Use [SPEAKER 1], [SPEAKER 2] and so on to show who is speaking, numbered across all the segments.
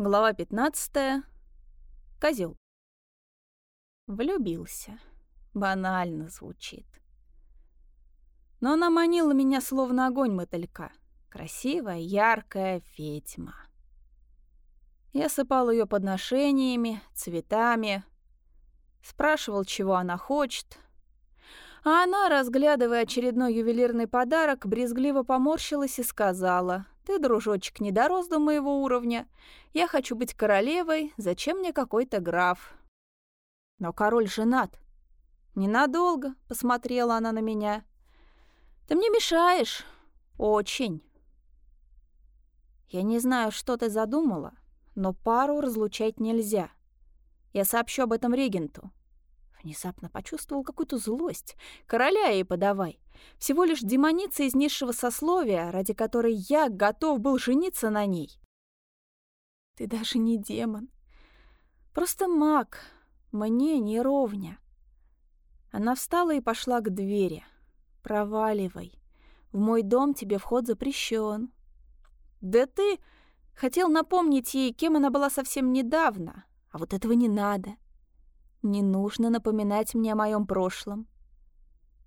[SPEAKER 1] Глава 15. Козел. Влюбился. Банально звучит. Но она манила меня словно огонь мотылька. Красивая, яркая ведьма. Я сыпал ее подношениями, цветами, спрашивал, чего она хочет. А она, разглядывая очередной ювелирный подарок, брезгливо поморщилась и сказала — ты, дружочек, не дорос до моего уровня. Я хочу быть королевой, зачем мне какой-то граф? Но король женат. Ненадолго, посмотрела она на меня. Ты мне мешаешь. Очень. Я не знаю, что ты задумала, но пару разлучать нельзя. Я сообщу об этом регенту. Внезапно почувствовал какую-то злость. Короля ей подавай. Всего лишь демоница из низшего сословия, ради которой я готов был жениться на ней. Ты даже не демон. Просто маг. Мне не ровня. Она встала и пошла к двери. Проваливай. В мой дом тебе вход запрещен. Да ты хотел напомнить ей, кем она была совсем недавно. А вот этого не надо. Не нужно напоминать мне о моем прошлом.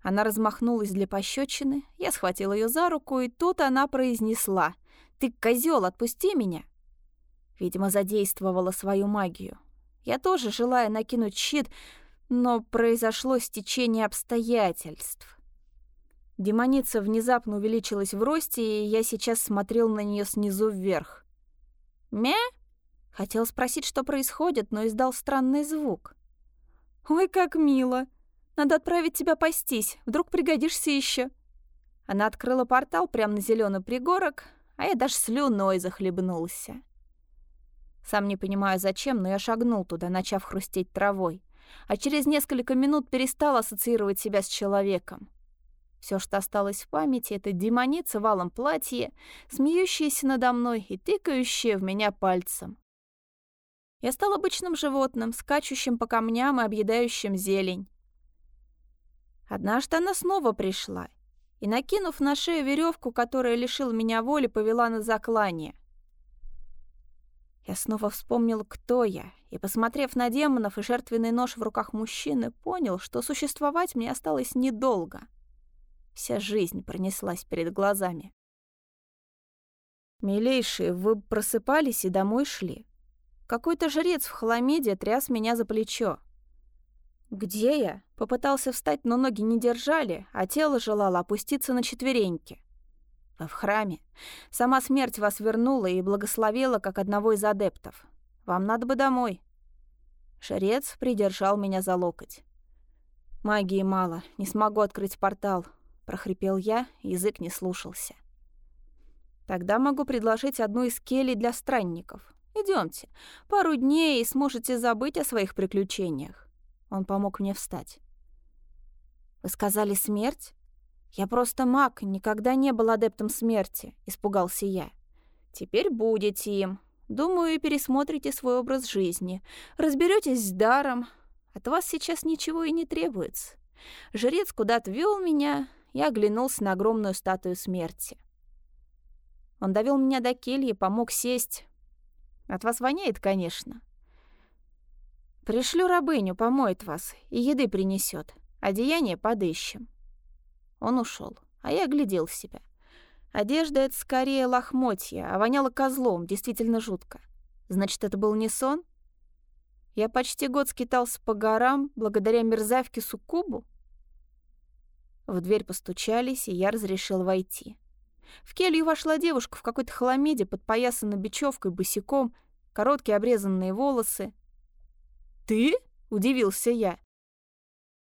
[SPEAKER 1] Она размахнулась для пощечины, я схватил ее за руку, и тут она произнесла «Ты, козел, отпусти меня!» Видимо, задействовала свою магию. Я тоже желая накинуть щит, но произошло стечение обстоятельств. Демоница внезапно увеличилась в росте, и я сейчас смотрел на нее снизу вверх. «Мя?» Хотел спросить, что происходит, но издал странный звук. «Ой, как мило! Надо отправить тебя пастись, вдруг пригодишься еще. Она открыла портал прямо на зеленый пригорок, а я даже слюной захлебнулся. Сам не понимаю зачем, но я шагнул туда, начав хрустеть травой, а через несколько минут перестал ассоциировать себя с человеком. Все, что осталось в памяти, это демоница в алом платье, смеющаяся надо мной и тыкающая в меня пальцем. Я стал обычным животным, скачущим по камням и объедающим зелень. Однажды она снова пришла и, накинув на шею веревку, которая лишила меня воли, повела на заклание. Я снова вспомнил, кто я, и, посмотрев на демонов и жертвенный нож в руках мужчины, понял, что существовать мне осталось недолго. Вся жизнь пронеслась перед глазами. «Милейшие, вы просыпались и домой шли?» Какой-то жрец в хламиде тряс меня за плечо. «Где я?» Попытался встать, но ноги не держали, а тело желало опуститься на четвереньки. В храме. Сама смерть вас вернула и благословила, как одного из адептов. Вам надо бы домой. Жрец придержал меня за локоть. «Магии мало, не смогу открыть портал», — прохрипел я, язык не слушался. «Тогда могу предложить одну из келей для странников. Идемте, пару дней и сможете забыть о своих приключениях. Он помог мне встать. Вы сказали смерть? Я просто маг, никогда не был адептом смерти, испугался я. Теперь будете им. Думаю, пересмотрите свой образ жизни, разберетесь с даром. От вас сейчас ничего и не требуется. Жрец куда-то вел меня, я оглянулся на огромную статую смерти. Он довел меня до кельи, помог сесть, от вас воняет, конечно. Пришлю рабыню, помоет вас и еды принесет. Одеяние подыщем. Он ушел, а я глядел себя. Одежда — это скорее лохмотья, а воняло козлом, действительно жутко. Значит, это был не сон? Я почти год скитался по горам благодаря мерзавке Суккубу? В дверь постучались, и я разрешил войти. В келью вошла девушка в какой-то хламиде, подпоясанной бечевкой, босиком, короткие обрезанные волосы. «Ты?» — удивился я.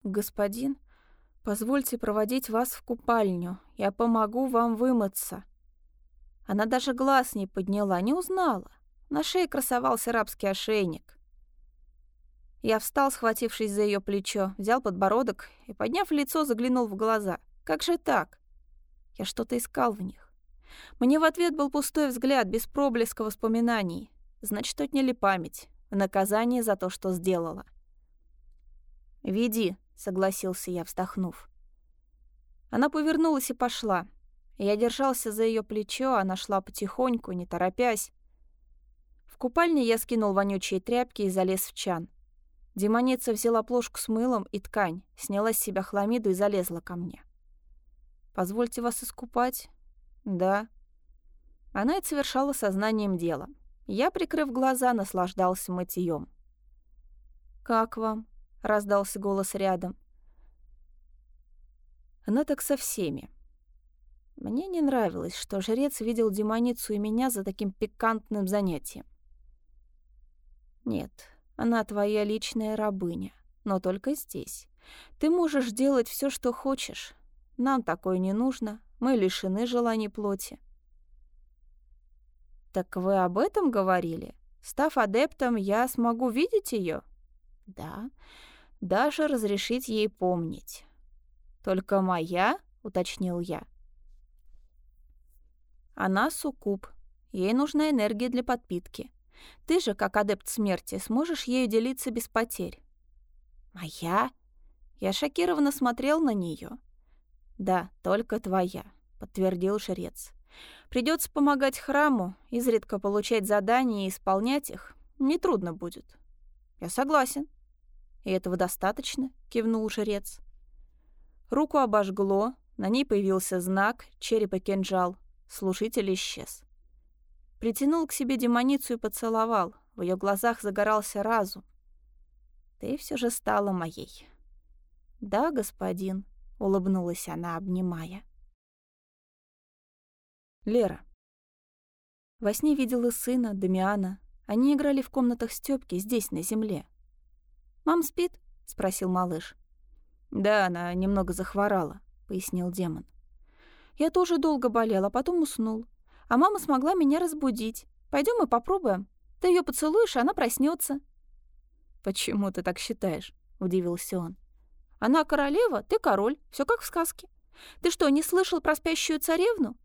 [SPEAKER 1] «Господин, позвольте проводить вас в купальню. Я помогу вам вымыться». Она даже глаз не подняла, не узнала. На шее красовался рабский ошейник. Я встал, схватившись за ее плечо, взял подбородок и, подняв лицо, заглянул в глаза. «Как же так?» Я что-то искал в них. Мне в ответ был пустой взгляд, без проблеска воспоминаний. Значит, отняли память. В наказание за то, что сделала. «Веди», — согласился я, вздохнув. Она повернулась и пошла. Я держался за ее плечо, она шла потихоньку, не торопясь. В купальне я скинул вонючие тряпки и залез в чан. Демоница взяла плошку с мылом и ткань, сняла с себя хламиду и залезла ко мне. «Позвольте вас искупать?» «Да». Она это совершала сознанием дела. Я, прикрыв глаза, наслаждался мытьем. «Как вам?» — раздался голос рядом. Она так со всеми. Мне не нравилось, что жрец видел демоницу и меня за таким пикантным занятием. Нет, она твоя личная рабыня, но только здесь. Ты можешь делать все, что хочешь. Нам такое не нужно, мы лишены желаний плоти. Так вы об этом говорили? Став адептом, я смогу видеть ее? Да, даже разрешить ей помнить. Только моя, уточнил я. Она суккуб. Ей нужна энергия для подпитки. Ты же, как адепт смерти, сможешь ею делиться без потерь. Моя? Я шокированно смотрел на нее. Да, только твоя, подтвердил жрец. Придется помогать храму, изредка получать задания и исполнять их. Нетрудно будет. Я согласен. И этого достаточно, кивнул жрец. Руку обожгло, на ней появился знак, череп и кинжал. Слушатель исчез. Притянул к себе демоницу и поцеловал. В ее глазах загорался разум. «Ты все же стала моей». «Да, господин», — улыбнулась она, обнимая. Лера. Во сне видела сына, Дамиана. Они играли в комнатах Стёпки здесь, на земле. «Мам спит?» — спросил малыш. «Да, она немного захворала», — пояснил демон. Я тоже долго болела, а потом уснул. А мама смогла меня разбудить. Пойдем и попробуем. Ты ее поцелуешь, и она проснется. «Почему ты так считаешь?» — удивился он. «Она королева, ты король. Все как в сказке. Ты что, не слышал про спящую царевну?»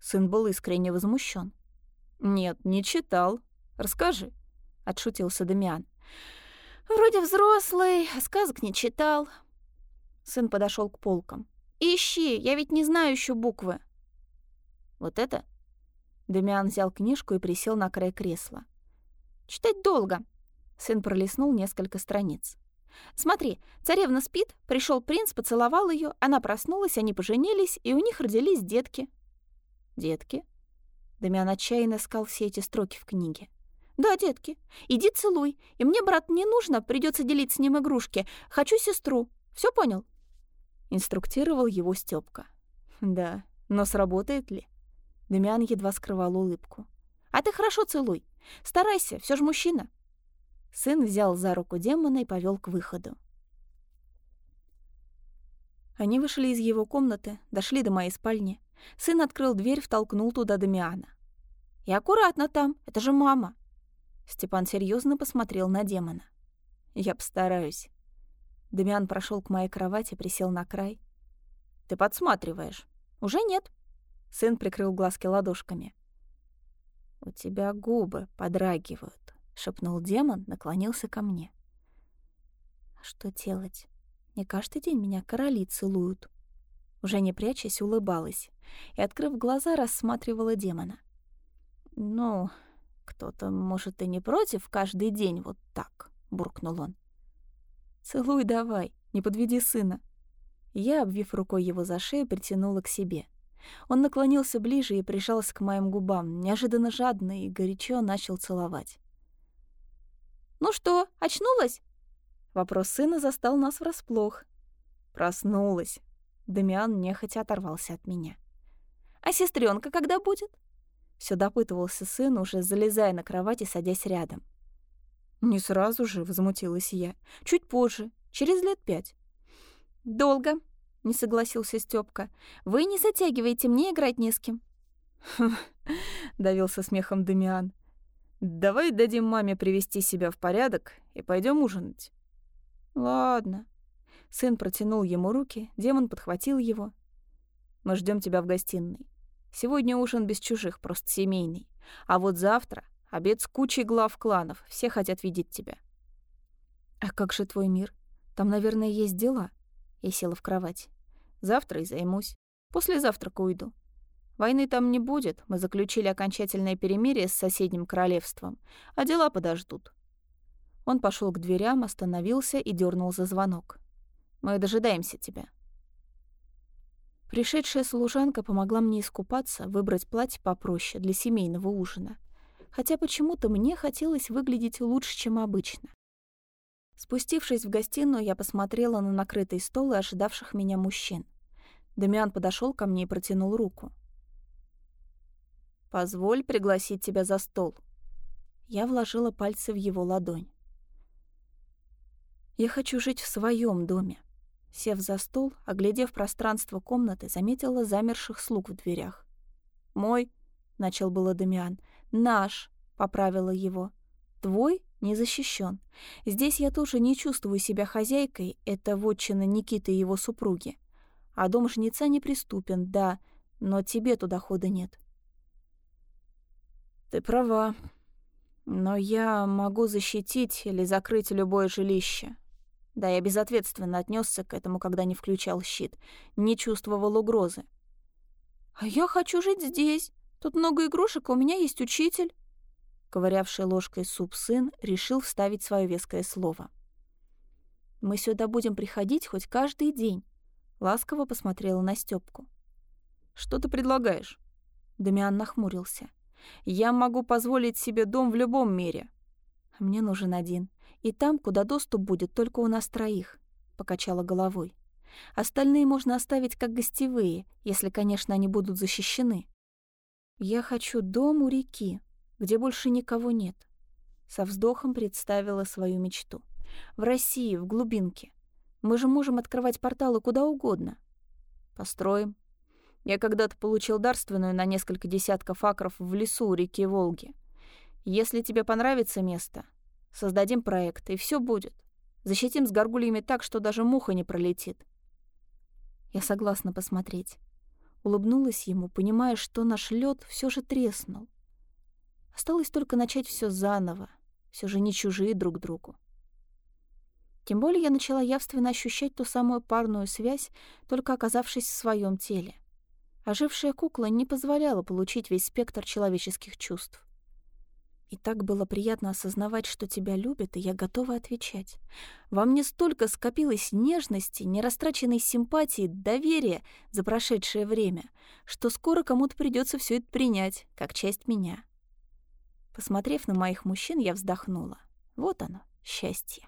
[SPEAKER 1] Сын был искренне возмущен. «Нет, не читал. Расскажи», — отшутился Дамиан. «Вроде взрослый, а сказок не читал». Сын подошел к полкам. «Ищи, я ведь не знаю еще буквы». «Вот это?» Демиан взял книжку и присел на край кресла. «Читать долго». Сын пролистнул несколько страниц. «Смотри, царевна спит, пришел принц, поцеловал ее, она проснулась, они поженились, и у них родились детки». «Детки?» Дамиан отчаянно искал все эти строки в книге. «Да, детки. Иди целуй. И мне, брат, не нужно, придется делить с ним игрушки. Хочу сестру. Все понял?» Инструктировал его Стёпка. Да, но сработает ли? Демиан едва скрывал улыбку. «А ты хорошо целуй. Старайся, все же мужчина». Сын взял за руку демона и повел к выходу. Они вышли из его комнаты, дошли до моей спальни. Сын открыл дверь, втолкнул туда Дамиана. «И аккуратно там, это же мама!» Степан серьезно посмотрел на демона. «Я постараюсь». Дамиан прошел к моей кровати, присел на край. «Ты подсматриваешь?» «Уже нет». Сын прикрыл глазки ладошками. «У тебя губы подрагивают», — шепнул демон, наклонился ко мне. «А что делать? Не каждый день меня короли целуют». Уже не прячась, улыбалась и, открыв глаза, рассматривала демона. «Ну, кто-то, может, и не против каждый день вот так», — буркнул он. «Целуй давай, не подведи сына». Я, обвив рукой его за шею, притянула к себе. Он наклонился ближе и прижался к моим губам, неожиданно жадно и горячо начал целовать. «Ну что, очнулась?» Вопрос сына застал нас врасплох. «Проснулась». Дамиан нехотя оторвался от меня. «А сестренка когда будет?» Все допытывался сын, уже залезая на кровать и садясь рядом. «Не сразу же», — возмутилась я. «Чуть позже, через лет пять». «Долго», — не согласился Стёпка. «Вы не затягиваете, мне играть не с кем». давился смехом Дамиан. «Давай дадим маме привести себя в порядок и пойдем ужинать». «Ладно». Сын протянул ему руки, демон подхватил его. «Мы ждем тебя в гостиной. Сегодня ужин без чужих, просто семейный. А вот завтра Обед с кучей глав кланов. Все хотят видеть тебя. А как же твой мир? Там, наверное, есть дела. Я села в кровать. Завтра и займусь. После завтрака уйду. Войны там не будет, мы заключили окончательное перемирие с соседним королевством, а дела подождут. Он пошел к дверям, остановился и дернул за звонок. Мы дожидаемся тебя. Пришедшая служанка помогла мне искупаться, выбрать платье попроще для семейного ужина. Хотя почему-то мне хотелось выглядеть лучше, чем обычно. Спустившись в гостиную, я посмотрела на накрытый стол и ожидавших меня мужчин. Дамиан подошел ко мне и протянул руку. «Позволь пригласить тебя за стол». Я вложила пальцы в его ладонь. «Я хочу жить в своем доме. Сев за стол, оглядев пространство комнаты, заметила замерших слуг в дверях. «Мой», — начал было Дамиан, — «наш», — поправила его. «Твой не защищен. Здесь я тоже не чувствую себя хозяйкой, это вотчина Никиты и его супруги. А дом жнеца неприступен, да, но тебе туда хода нет». «Ты права. Но я могу защитить или закрыть любое жилище. Да, я безответственно отнесся к этому, когда не включал щит. Не чувствовал угрозы. «А я хочу жить здесь. Тут много игрушек, а у меня есть учитель». Ковырявший ложкой суп сын решил вставить свое веское слово. «Мы сюда будем приходить хоть каждый день», — ласково посмотрела на Стёпку. «Что ты предлагаешь?» Дамиан нахмурился. «Я могу позволить себе дом в любом мире». «Мне нужен один. И там, куда доступ будет только у нас троих», — покачала головой. «Остальные можно оставить как гостевые, если, конечно, они будут защищены. Я хочу дом у реки, где больше никого нет». Со вздохом представила свою мечту. «В России, в глубинке. Мы же можем открывать порталы куда угодно». «Построим», я когда-то получил дарственную на несколько десятков акров в лесу у реки Волги. Если тебе понравится место, Создадим проект, и все будет. Защитим с горгульями так, что даже муха не пролетит. Я согласна посмотреть. Улыбнулась ему, понимая, что наш лед все же треснул. Осталось только начать все заново, все же не чужие друг другу. Тем более я начала явственно ощущать ту самую парную связь, только оказавшись в своем теле. Ожившая кукла не позволяла получить весь спектр человеческих чувств. И так было приятно осознавать, что тебя любят, и я готова отвечать. Во мне столько скопилось нежности, нерастраченной симпатии, доверия за прошедшее время, что скоро кому-то придется все это принять, как часть меня. Посмотрев на моих мужчин, я вздохнула. Вот оно, счастье.